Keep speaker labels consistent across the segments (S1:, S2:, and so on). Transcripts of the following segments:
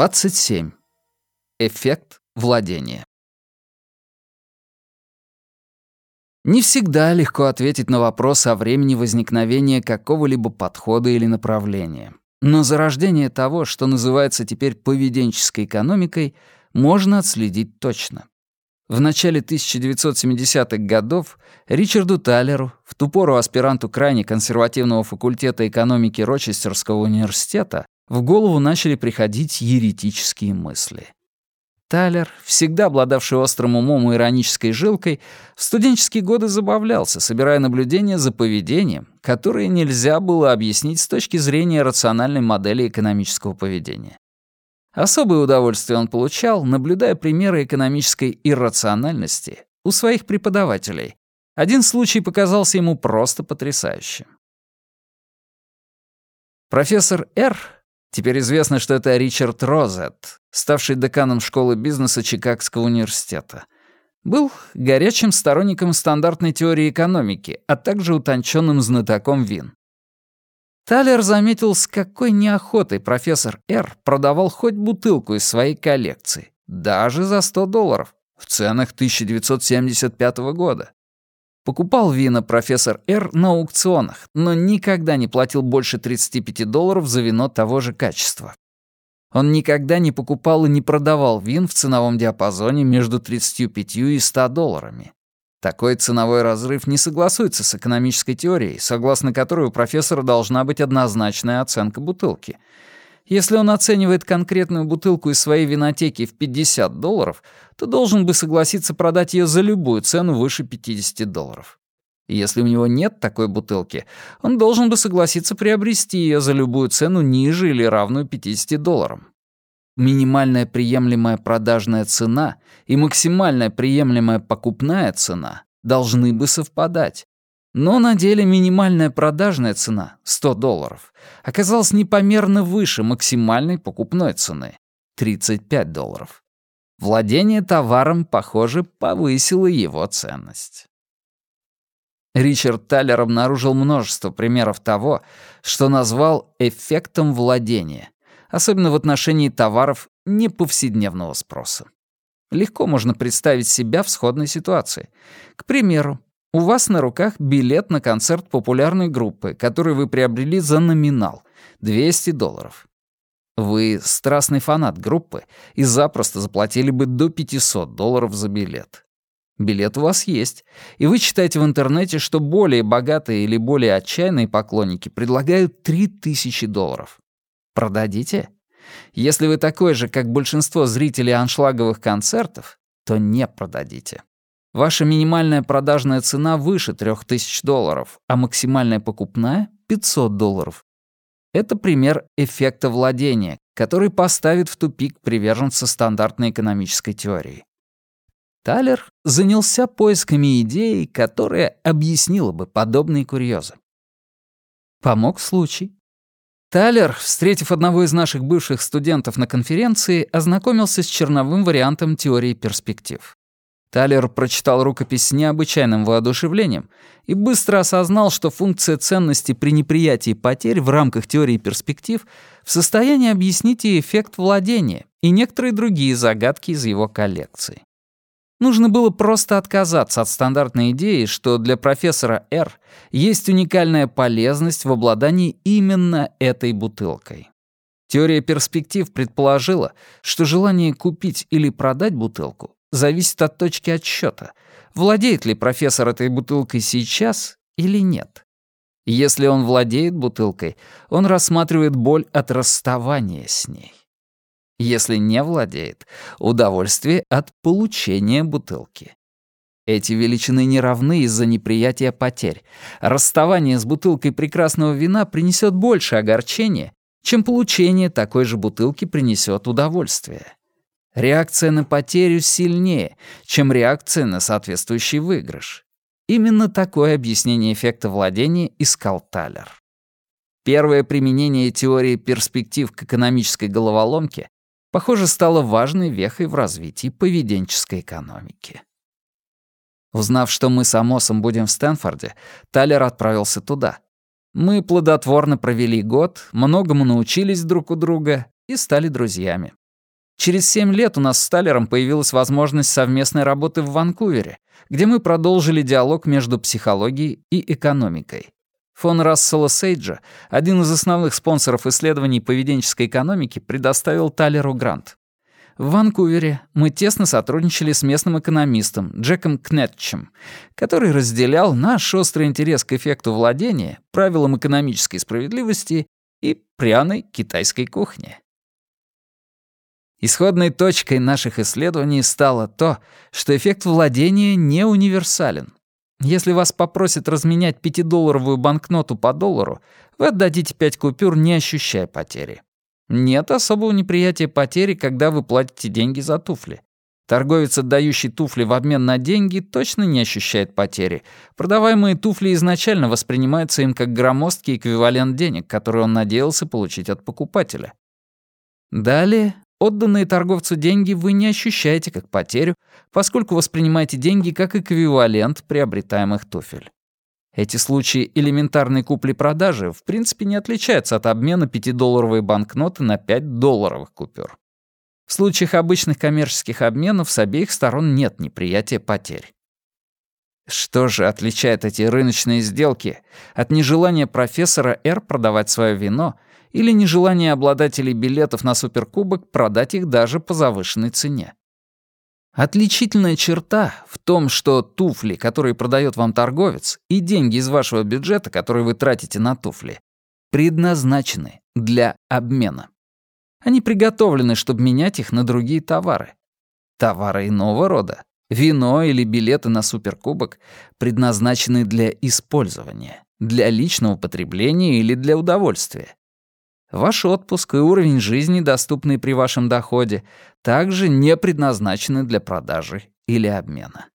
S1: 27. Эффект владения. Не всегда легко ответить на вопрос о времени возникновения какого-либо подхода или направления. Но зарождение того, что называется теперь поведенческой экономикой, можно отследить точно. В начале 1970-х годов Ричарду Талеру, в ту пору аспиранту крайне консервативного факультета экономики Рочестерского университета, в голову начали приходить еретические мысли. Тайлер, всегда обладавший острым умом и иронической жилкой, в студенческие годы забавлялся, собирая наблюдения за поведением, которое нельзя было объяснить с точки зрения рациональной модели экономического поведения. Особое удовольствие он получал, наблюдая примеры экономической иррациональности у своих преподавателей. Один случай показался ему просто потрясающим. Профессор Р Теперь известно, что это Ричард Розет, ставший деканом школы бизнеса Чикагского университета. Был горячим сторонником стандартной теории экономики, а также утонченным знатоком вин. Талер заметил, с какой неохотой профессор Р продавал хоть бутылку из своей коллекции, даже за 100 долларов, в ценах 1975 года. Покупал вина профессор Р на аукционах, но никогда не платил больше 35 долларов за вино того же качества. Он никогда не покупал и не продавал вин в ценовом диапазоне между 35 и 100 долларами. Такой ценовой разрыв не согласуется с экономической теорией, согласно которой у профессора должна быть однозначная оценка бутылки — если он оценивает конкретную бутылку из своей винотеки в 50 долларов, то должен бы согласиться продать ее за любую цену выше 50 долларов. Если у него нет такой бутылки, он должен бы согласиться приобрести ее за любую цену ниже или равную 50 долларам. Минимальная приемлемая продажная цена и максимальная приемлемая покупная цена должны бы совпадать. Но на деле минимальная продажная цена, 100 долларов, оказалась непомерно выше максимальной покупной цены, 35 долларов. Владение товаром, похоже, повысило его ценность. Ричард Таллер обнаружил множество примеров того, что назвал эффектом владения, особенно в отношении товаров неповседневного спроса. Легко можно представить себя в сходной ситуации. К примеру, у вас на руках билет на концерт популярной группы, который вы приобрели за номинал — 200 долларов. Вы страстный фанат группы и запросто заплатили бы до 500 долларов за билет. Билет у вас есть, и вы читаете в интернете, что более богатые или более отчаянные поклонники предлагают 3000 долларов. Продадите? Если вы такой же, как большинство зрителей аншлаговых концертов, то не продадите. Ваша минимальная продажная цена выше 3000 долларов, а максимальная покупная — 500 долларов. Это пример эффекта владения, который поставит в тупик приверженца стандартной экономической теории. Талер занялся поисками идеи, которая объяснила бы подобные курьезы. Помог случай. Талер, встретив одного из наших бывших студентов на конференции, ознакомился с черновым вариантом теории перспектив. Талер прочитал рукопись с необычайным воодушевлением и быстро осознал, что функция ценности при неприятии потерь в рамках теории перспектив в состоянии объяснить и эффект владения, и некоторые другие загадки из его коллекции. Нужно было просто отказаться от стандартной идеи, что для профессора Р есть уникальная полезность в обладании именно этой бутылкой. Теория перспектив предположила, что желание купить или продать бутылку зависит от точки отсчета. Владеет ли профессор этой бутылкой сейчас или нет? Если он владеет бутылкой, он рассматривает боль от расставания с ней. Если не владеет, удовольствие от получения бутылки. Эти величины не равны из-за неприятия потерь. Расставание с бутылкой прекрасного вина принесет больше огорчения, чем получение такой же бутылки принесет удовольствие. Реакция на потерю сильнее, чем реакция на соответствующий выигрыш. Именно такое объяснение эффекта владения искал Талер. Первое применение теории перспектив к экономической головоломке, похоже, стало важной вехой в развитии поведенческой экономики. Узнав, что мы с Амосом будем в Стэнфорде, Талер отправился туда. Мы плодотворно провели год, многому научились друг у друга и стали друзьями. Через семь лет у нас с Талером появилась возможность совместной работы в Ванкувере, где мы продолжили диалог между психологией и экономикой. Фон Рассела Сейджа, один из основных спонсоров исследований поведенческой экономики, предоставил Талеру грант. В Ванкувере мы тесно сотрудничали с местным экономистом Джеком Кнетчем, который разделял наш острый интерес к эффекту владения, правилам экономической справедливости и пряной китайской кухни. Исходной точкой наших исследований стало то, что эффект владения не универсален. Если вас попросят разменять пятидолларовую банкноту по доллару, вы отдадите пять купюр, не ощущая потери. Нет особого неприятия потери, когда вы платите деньги за туфли. Торговец, отдающий туфли в обмен на деньги, точно не ощущает потери. Продаваемые туфли изначально воспринимаются им как громоздкий эквивалент денег, который он надеялся получить от покупателя. Далее, отданные торговцу деньги вы не ощущаете как потерю, поскольку воспринимаете деньги как эквивалент приобретаемых туфель. Эти случаи элементарной купли-продажи в принципе не отличаются от обмена 5-долларовой банкноты на 5-долларовых купюр. В случаях обычных коммерческих обменов с обеих сторон нет неприятия потерь. Что же отличает эти рыночные сделки от нежелания профессора Р продавать свое вино или нежелания обладателей билетов на суперкубок продать их даже по завышенной цене? Отличительная черта в том, что туфли, которые продает вам торговец, и деньги из вашего бюджета, которые вы тратите на туфли, предназначены для обмена. Они приготовлены, чтобы менять их на другие товары. Товары иного рода, вино или билеты на суперкубок, предназначены для использования, для личного потребления или для удовольствия. Ваш отпуск и уровень жизни, доступный при вашем доходе, также не предназначены для продажи или обмена.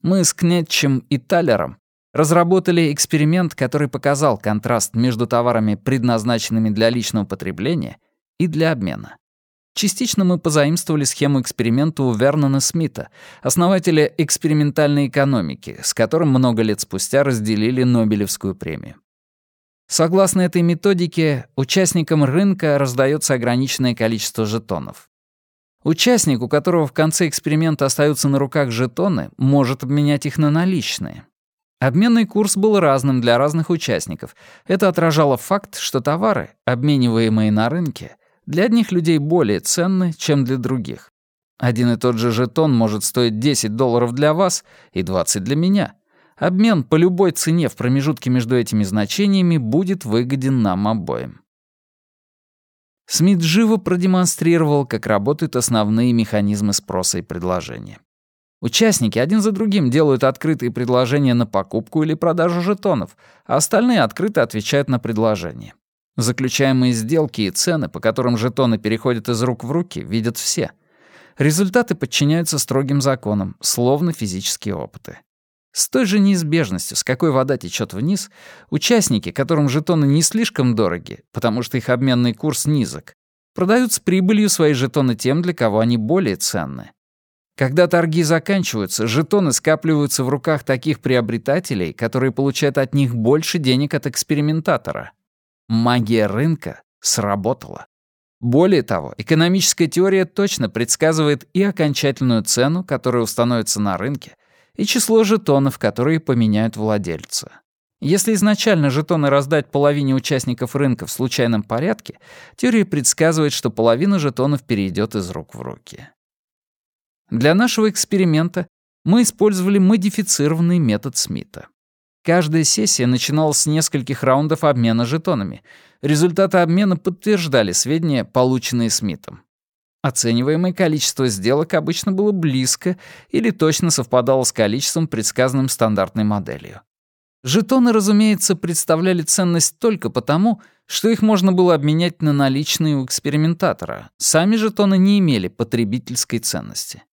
S1: Мы с Кнетчем и Талером разработали эксперимент, который показал контраст между товарами, предназначенными для личного потребления, и для обмена. Частично мы позаимствовали схему эксперимента у Вернона Смита, основателя экспериментальной экономики, с которым много лет спустя разделили Нобелевскую премию. Согласно этой методике, участникам рынка раздается ограниченное количество жетонов. Участник, у которого в конце эксперимента остаются на руках жетоны, может обменять их на наличные. Обменный курс был разным для разных участников. Это отражало факт, что товары, обмениваемые на рынке, для одних людей более ценны, чем для других. Один и тот же жетон может стоить 10 долларов для вас и 20 для меня. Обмен по любой цене в промежутке между этими значениями будет выгоден нам обоим. Смит живо продемонстрировал, как работают основные механизмы спроса и предложения. Участники один за другим делают открытые предложения на покупку или продажу жетонов, а остальные открыто отвечают на предложения. Заключаемые сделки и цены, по которым жетоны переходят из рук в руки, видят все. Результаты подчиняются строгим законам, словно физические опыты. С той же неизбежностью, с какой вода течет вниз, участники, которым жетоны не слишком дороги, потому что их обменный курс низок, продают с прибылью свои жетоны тем, для кого они более ценны. Когда торги заканчиваются, жетоны скапливаются в руках таких приобретателей, которые получают от них больше денег от экспериментатора. Магия рынка сработала. Более того, экономическая теория точно предсказывает и окончательную цену, которая установится на рынке, и число жетонов, которые поменяют владельца. Если изначально жетоны раздать половине участников рынка в случайном порядке, теория предсказывает, что половина жетонов перейдет из рук в руки. Для нашего эксперимента мы использовали модифицированный метод Смита. Каждая сессия начиналась с нескольких раундов обмена жетонами. Результаты обмена подтверждали сведения, полученные Смитом. Оцениваемое количество сделок обычно было близко или точно совпадало с количеством, предсказанным стандартной моделью. Жетоны, разумеется, представляли ценность только потому, что их можно было обменять на наличные у экспериментатора. Сами жетоны не имели потребительской ценности.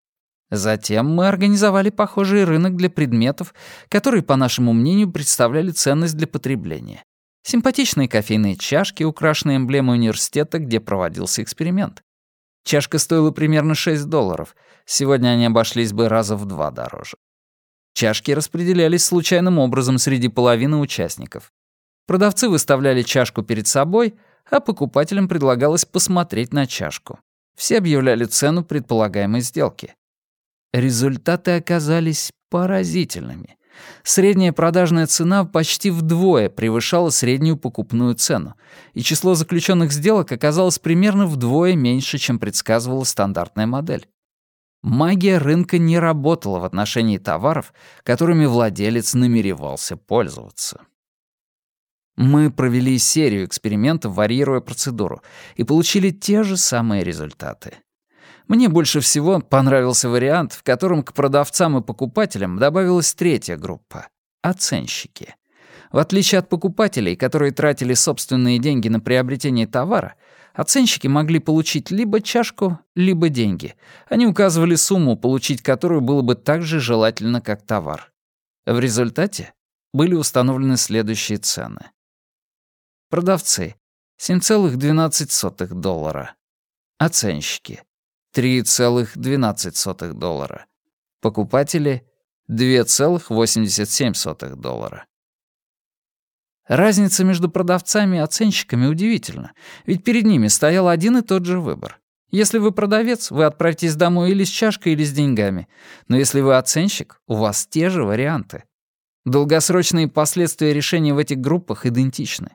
S1: Затем мы организовали похожий рынок для предметов, которые, по нашему мнению, представляли ценность для потребления. Симпатичные кофейные чашки, украшенные эмблемой университета, где проводился эксперимент. Чашка стоила примерно 6 долларов. Сегодня они обошлись бы раза в два дороже. Чашки распределялись случайным образом среди половины участников. Продавцы выставляли чашку перед собой, а покупателям предлагалось посмотреть на чашку. Все объявляли цену предполагаемой сделки. Результаты оказались поразительными. Средняя продажная цена почти вдвое превышала среднюю покупную цену, и число заключенных сделок оказалось примерно вдвое меньше, чем предсказывала стандартная модель. Магия рынка не работала в отношении товаров, которыми владелец намеревался пользоваться. Мы провели серию экспериментов, варьируя процедуру, и получили те же самые результаты. Мне больше всего понравился вариант, в котором к продавцам и покупателям добавилась третья группа — оценщики. В отличие от покупателей, которые тратили собственные деньги на приобретение товара, оценщики могли получить либо чашку, либо деньги. Они указывали сумму, получить которую было бы так же желательно, как товар. В результате были установлены следующие цены. Продавцы — 7,12 доллара. Оценщики 3,12 доллара. Покупатели — 2,87 доллара. Разница между продавцами и оценщиками удивительна, ведь перед ними стоял один и тот же выбор. Если вы продавец, вы отправитесь домой или с чашкой, или с деньгами. Но если вы оценщик, у вас те же варианты. Долгосрочные последствия решения в этих группах идентичны.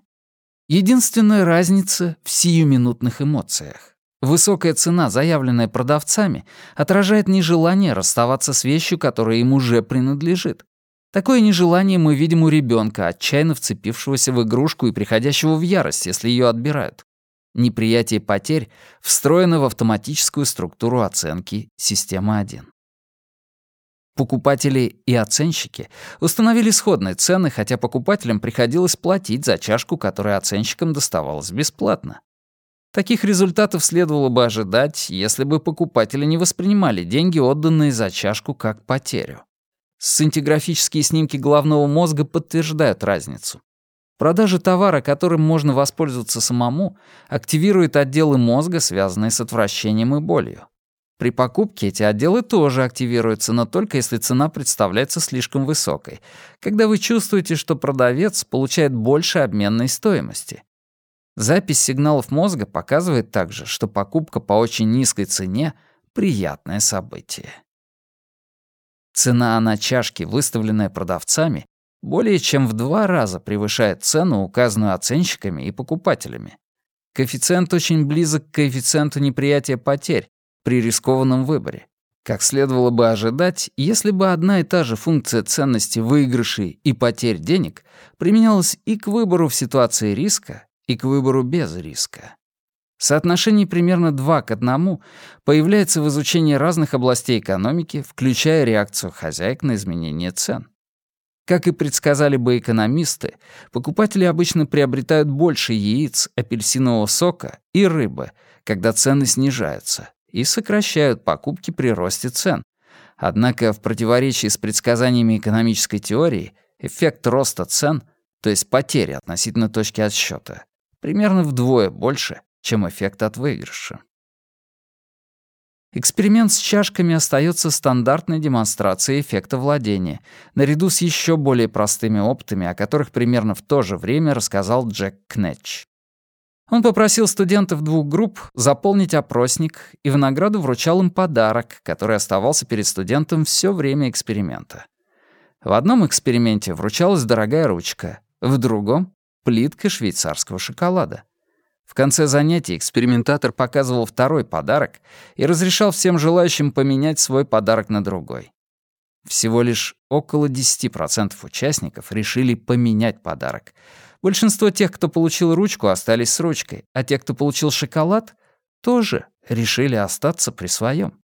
S1: Единственная разница в сиюминутных эмоциях. Высокая цена, заявленная продавцами, отражает нежелание расставаться с вещью, которая им уже принадлежит. Такое нежелание мы видим у ребенка, отчаянно вцепившегося в игрушку и приходящего в ярость, если ее отбирают. Неприятие потерь встроено в автоматическую структуру оценки системы 1. Покупатели и оценщики установили сходные цены, хотя покупателям приходилось платить за чашку, которая оценщикам доставалась бесплатно. Таких результатов следовало бы ожидать, если бы покупатели не воспринимали деньги, отданные за чашку, как потерю. Сцинтиграфические снимки головного мозга подтверждают разницу. Продажа товара, которым можно воспользоваться самому, активирует отделы мозга, связанные с отвращением и болью. При покупке эти отделы тоже активируются, но только если цена представляется слишком высокой, когда вы чувствуете, что продавец получает больше обменной стоимости. Запись сигналов мозга показывает также, что покупка по очень низкой цене — приятное событие. Цена на чашки, выставленная продавцами, более чем в два раза превышает цену, указанную оценщиками и покупателями. Коэффициент очень близок к коэффициенту неприятия потерь при рискованном выборе. Как следовало бы ожидать, если бы одна и та же функция ценности выигрышей и потерь денег применялась и к выбору в ситуации риска, и к выбору без риска. Соотношение примерно 2 к 1 появляется в изучении разных областей экономики, включая реакцию хозяек на изменение цен. Как и предсказали бы экономисты, покупатели обычно приобретают больше яиц, апельсинового сока и рыбы, когда цены снижаются, и сокращают покупки при росте цен. Однако в противоречии с предсказаниями экономической теории, эффект роста цен, то есть потери относительно точки отсчета, примерно вдвое больше, чем эффект от выигрыша. Эксперимент с чашками остается стандартной демонстрацией эффекта владения, наряду с еще более простыми опытами, о которых примерно в то же время рассказал Джек Кнетч. Он попросил студентов двух групп заполнить опросник и в награду вручал им подарок, который оставался перед студентом все время эксперимента. В одном эксперименте вручалась дорогая ручка, в другом плитка швейцарского шоколада. В конце занятий экспериментатор показывал второй подарок и разрешал всем желающим поменять свой подарок на другой. Всего лишь около 10% участников решили поменять подарок. Большинство тех, кто получил ручку, остались с ручкой, а те, кто получил шоколад, тоже решили остаться при своем.